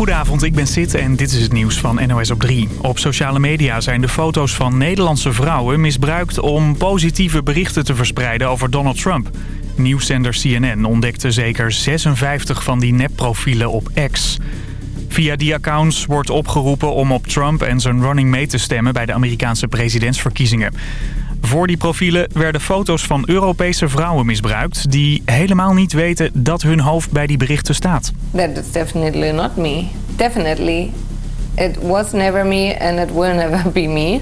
Goedenavond, ik ben Sid en dit is het nieuws van NOS op 3. Op sociale media zijn de foto's van Nederlandse vrouwen misbruikt om positieve berichten te verspreiden over Donald Trump. Nieuwszender CNN ontdekte zeker 56 van die nepprofielen op X. Via die accounts wordt opgeroepen om op Trump en zijn running mate te stemmen bij de Amerikaanse presidentsverkiezingen. Voor die profielen werden foto's van Europese vrouwen misbruikt... die helemaal niet weten dat hun hoofd bij die berichten staat. That is definitely not me. Definitely. It was never me and it will never be me.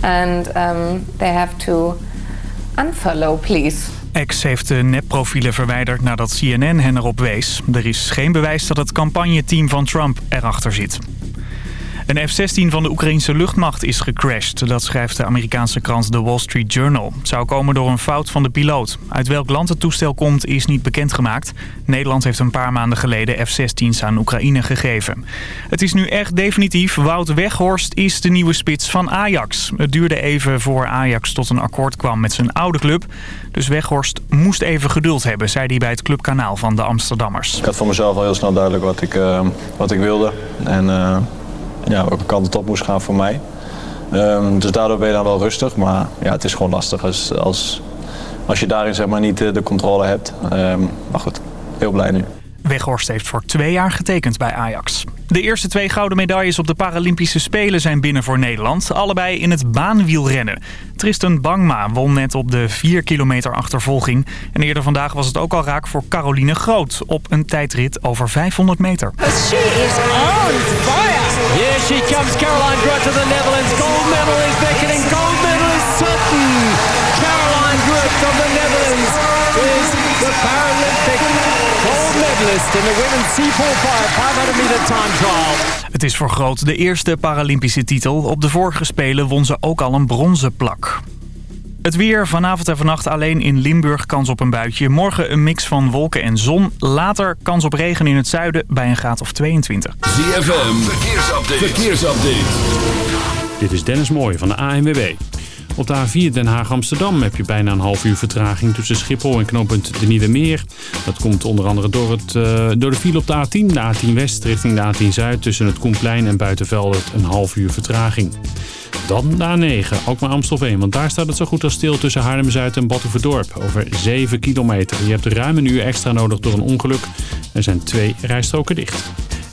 And um, they have to unfollow, please. X heeft de nepprofielen verwijderd nadat CNN hen erop wees. Er is geen bewijs dat het campagneteam van Trump erachter zit. Een F-16 van de Oekraïnse luchtmacht is gecrashed. Dat schrijft de Amerikaanse krant The Wall Street Journal. Het zou komen door een fout van de piloot. Uit welk land het toestel komt is niet bekendgemaakt. Nederland heeft een paar maanden geleden F-16's aan Oekraïne gegeven. Het is nu echt definitief. Wout Weghorst is de nieuwe spits van Ajax. Het duurde even voor Ajax tot een akkoord kwam met zijn oude club. Dus Weghorst moest even geduld hebben, zei hij bij het clubkanaal van de Amsterdammers. Ik had voor mezelf al heel snel duidelijk wat ik, uh, wat ik wilde. En... Uh ja, welke kant het op moest gaan voor mij. Um, dus daardoor ben je dan wel rustig. Maar ja, het is gewoon lastig als, als, als je daarin zeg maar, niet de controle hebt. Um, maar goed, heel blij nu. Weghorst heeft voor twee jaar getekend bij Ajax. De eerste twee gouden medailles op de Paralympische Spelen zijn binnen voor Nederland. Allebei in het baanwielrennen. Tristan Bangma won net op de 4 kilometer achtervolging. En eerder vandaag was het ook al raak voor Caroline Groot op een tijdrit over 500 meter. She is on! Here she comes, Caroline Groot to the Netherlands. Gold medal is beckoning. Gold medal is certain. Caroline Groot from the Netherlands is the Paralympic gold medalist in the women's C45 500 meter time trial. Het is voor Groot de eerste Paralympische titel. Op de vorige Spelen won ze ook al een bronzen plak. Het weer vanavond en vannacht alleen in Limburg kans op een buitje. Morgen een mix van wolken en zon. Later kans op regen in het zuiden bij een graad of 22. ZFM, verkeersupdate. verkeersupdate. Dit is Dennis Mooij van de ANWB. Op de A4 Den Haag-Amsterdam heb je bijna een half uur vertraging tussen Schiphol en knooppunt de Nieuwe Meer. Dat komt onder andere door, het, uh, door de file op de A10, de A10 West richting de A10 Zuid. Tussen het Koenplein en Buitenveld een half uur vertraging. Dan de A9, ook maar Amstelveen, want daar staat het zo goed als stil tussen Haarlem-Zuid en Batuverdorp. Over 7 kilometer. Je hebt ruim een uur extra nodig door een ongeluk. Er zijn twee rijstroken dicht.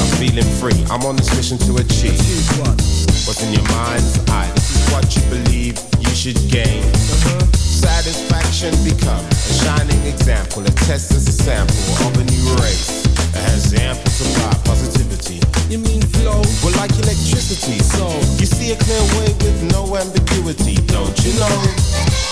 I'm feeling free. I'm on this mission to achieve. What's in your mind's eye? This is what you believe you should gain. Uh-huh. Satisfaction become a shining example. A test as a sample of a new race that has ample supply positivity. You mean flow? Well, like electricity. So you see a clear way with no ambiguity, don't you know?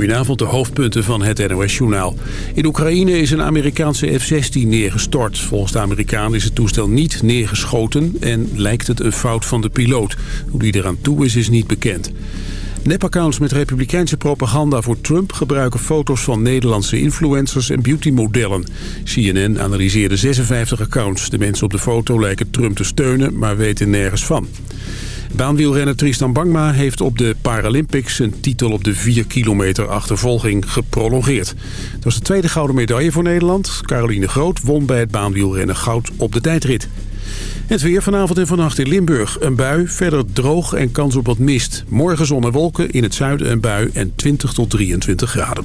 Goedenavond, de hoofdpunten van het NOS-journaal. In Oekraïne is een Amerikaanse F-16 neergestort. Volgens de Amerikaan is het toestel niet neergeschoten en lijkt het een fout van de piloot. Hoe die eraan toe is, is niet bekend. Nepaccounts met republikeinse propaganda voor Trump gebruiken foto's van Nederlandse influencers en beautymodellen. CNN analyseerde 56 accounts. De mensen op de foto lijken Trump te steunen, maar weten nergens van. Baanwielrenner Tristan Bangma heeft op de Paralympics zijn titel op de 4 kilometer achtervolging geprolongeerd. Het was de tweede gouden medaille voor Nederland. Caroline Groot won bij het baanwielrennen goud op de tijdrit. Het weer vanavond en vannacht in Limburg. Een bui, verder droog en kans op wat mist. Morgen zon en wolken, in het zuiden een bui en 20 tot 23 graden.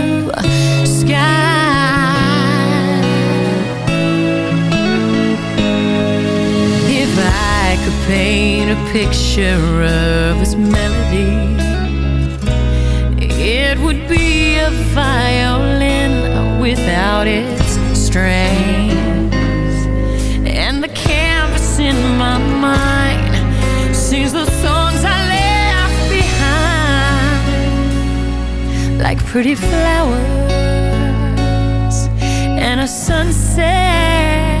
picture of this melody, it would be a violin without its strings. And the canvas in my mind sings the songs I left behind, like pretty flowers and a sunset.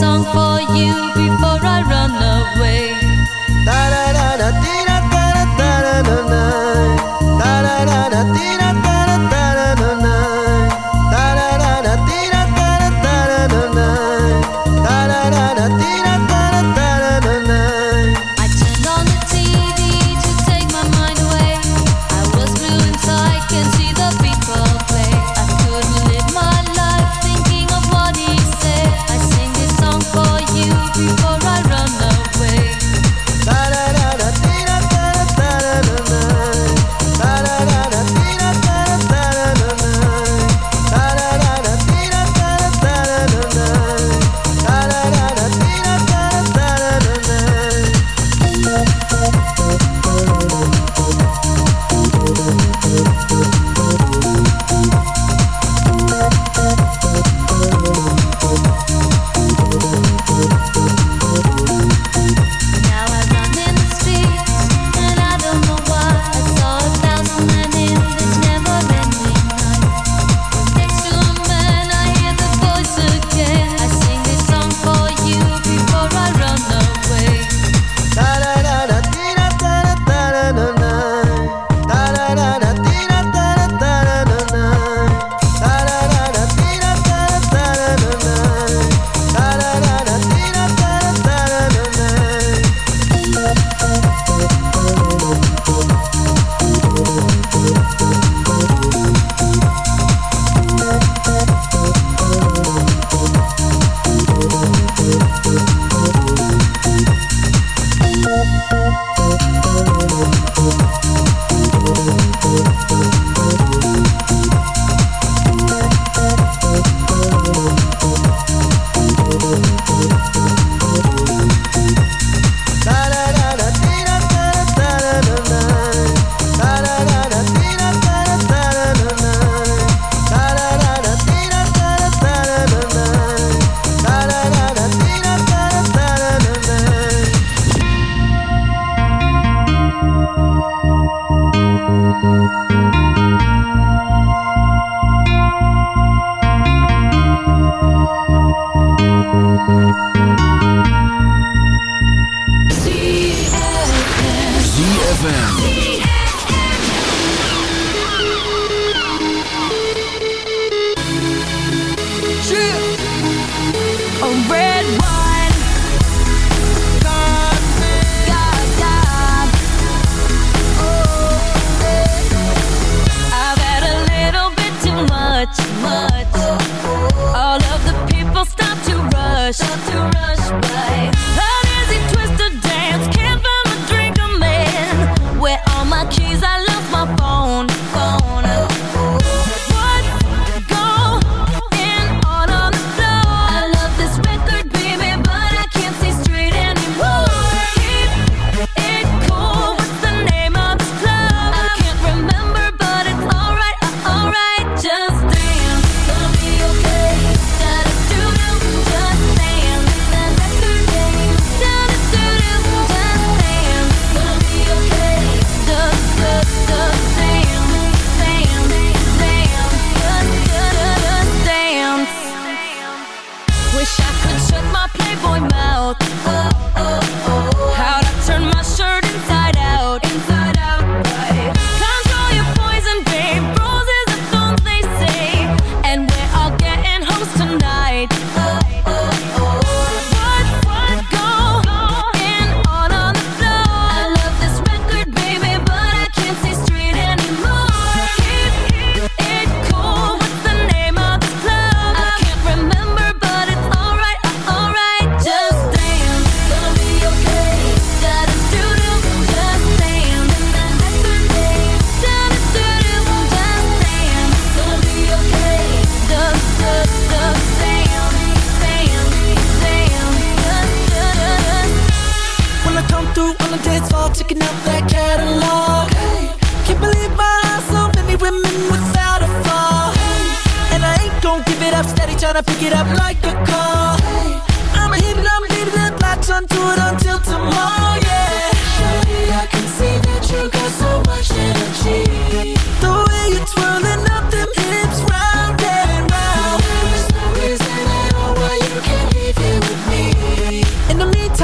Song for you before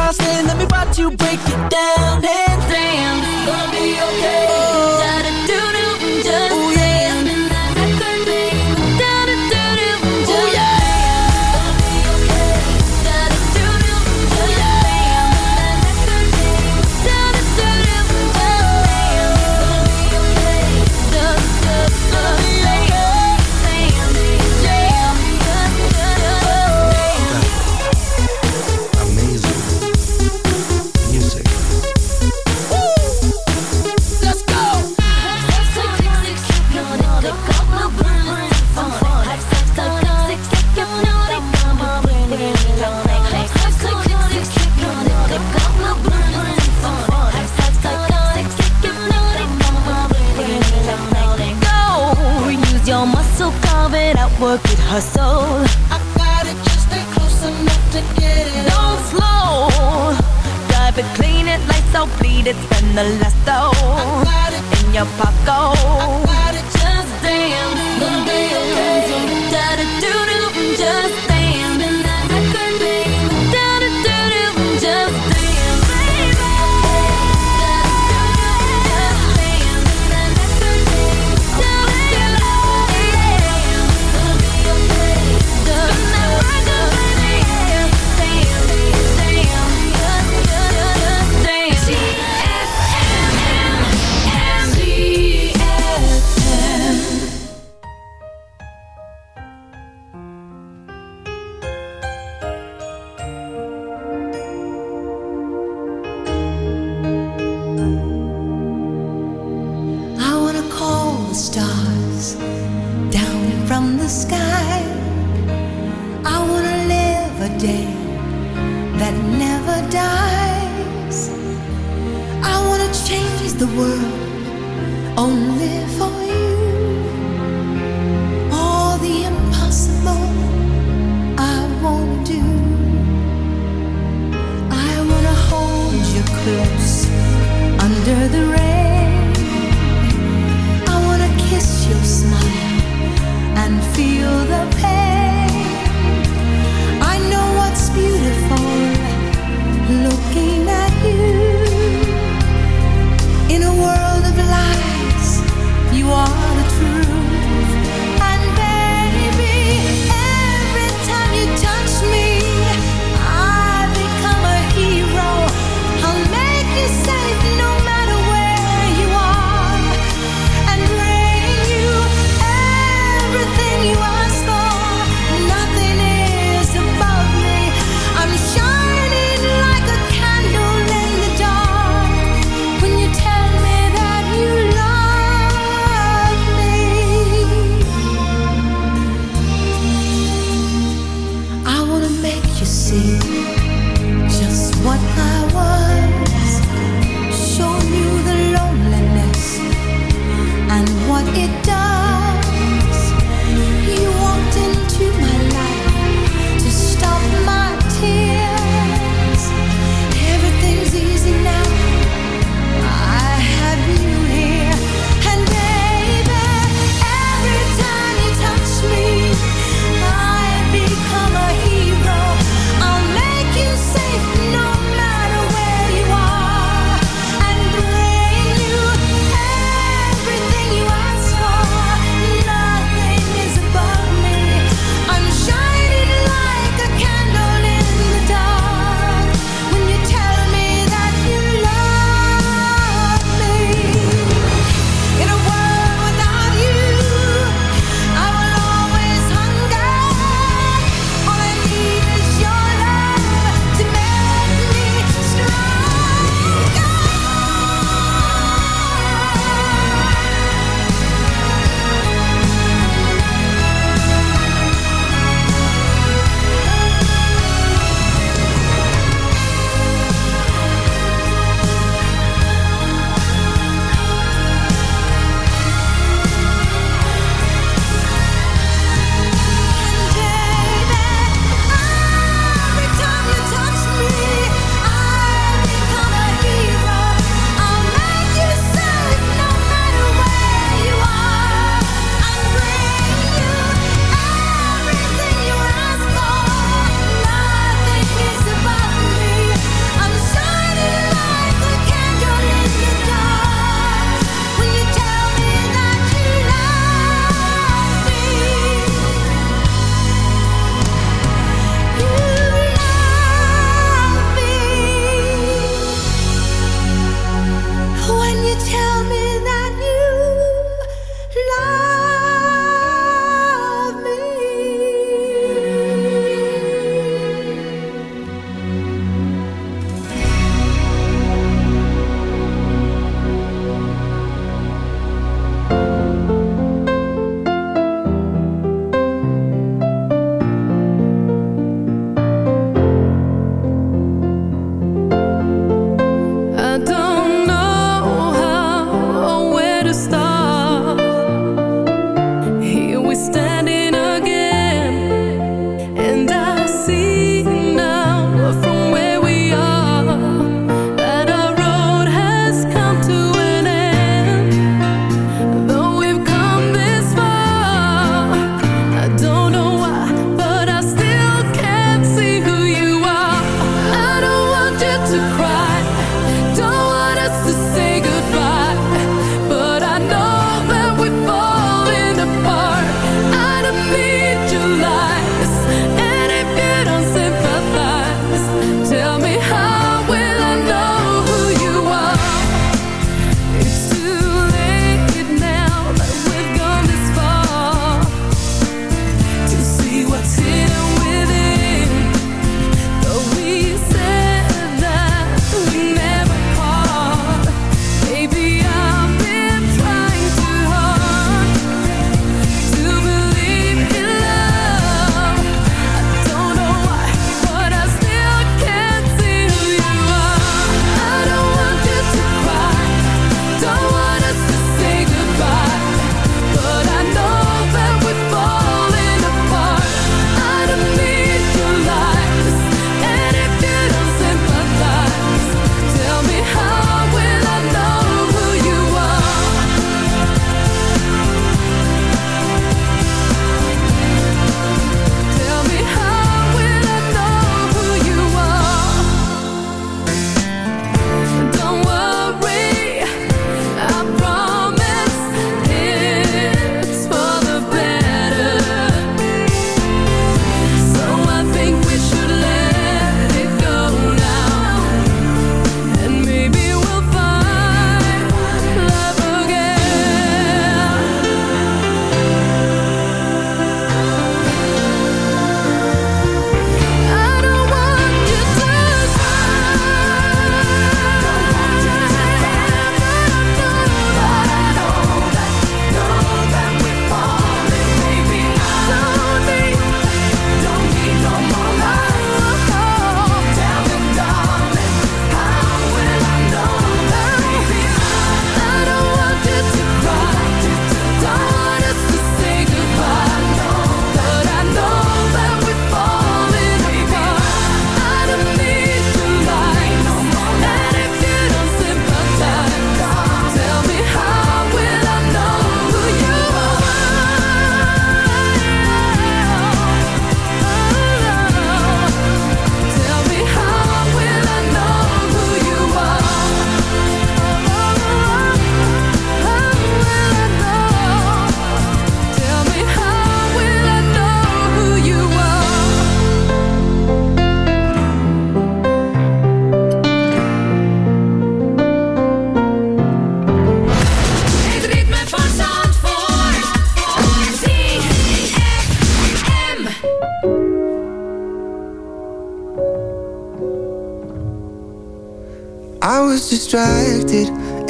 Austin, let me watch you break it down and dance. Gonna be okay. the sky.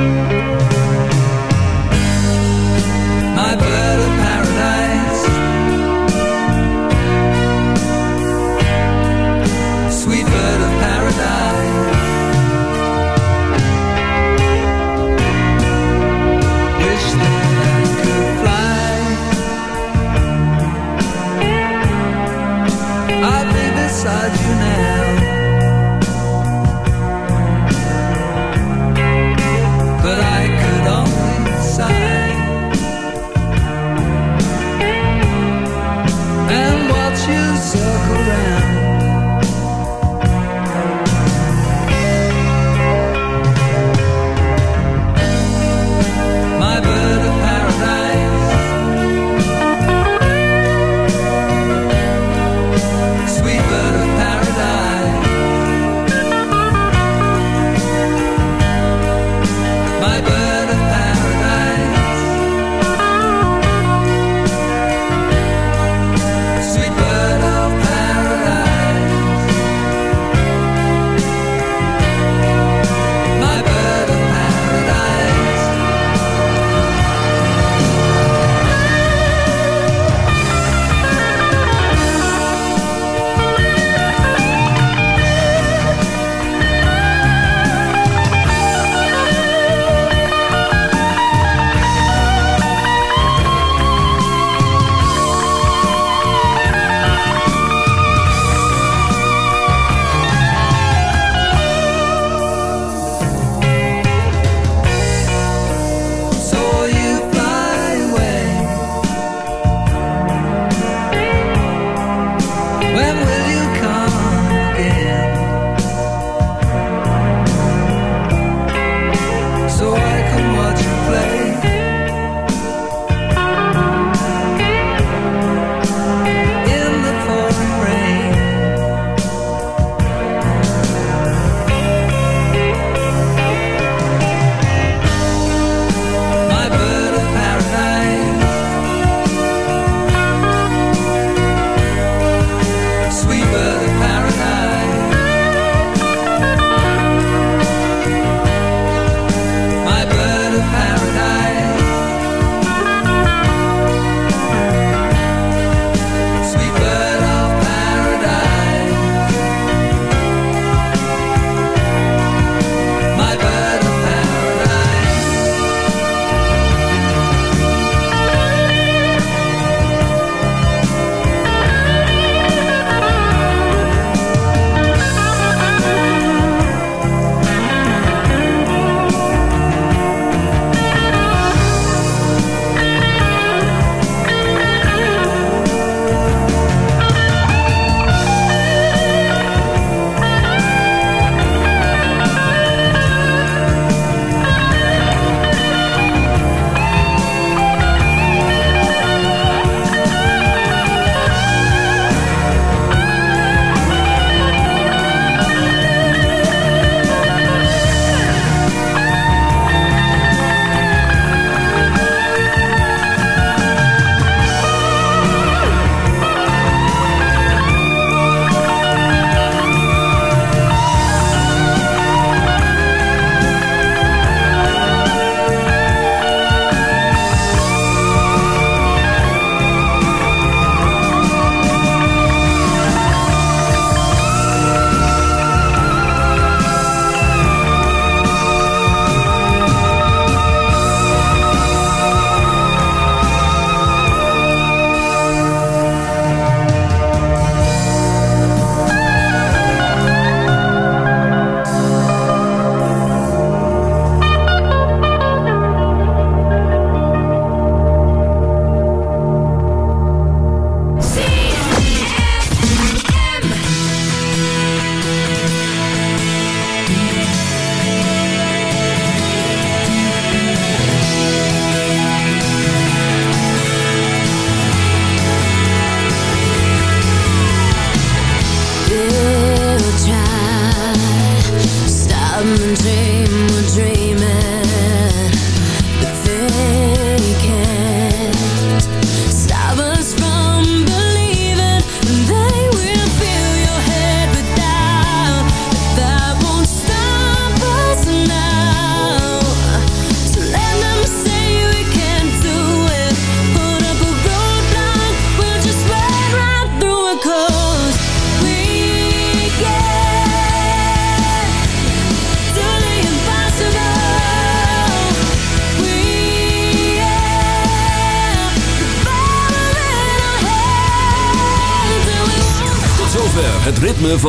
My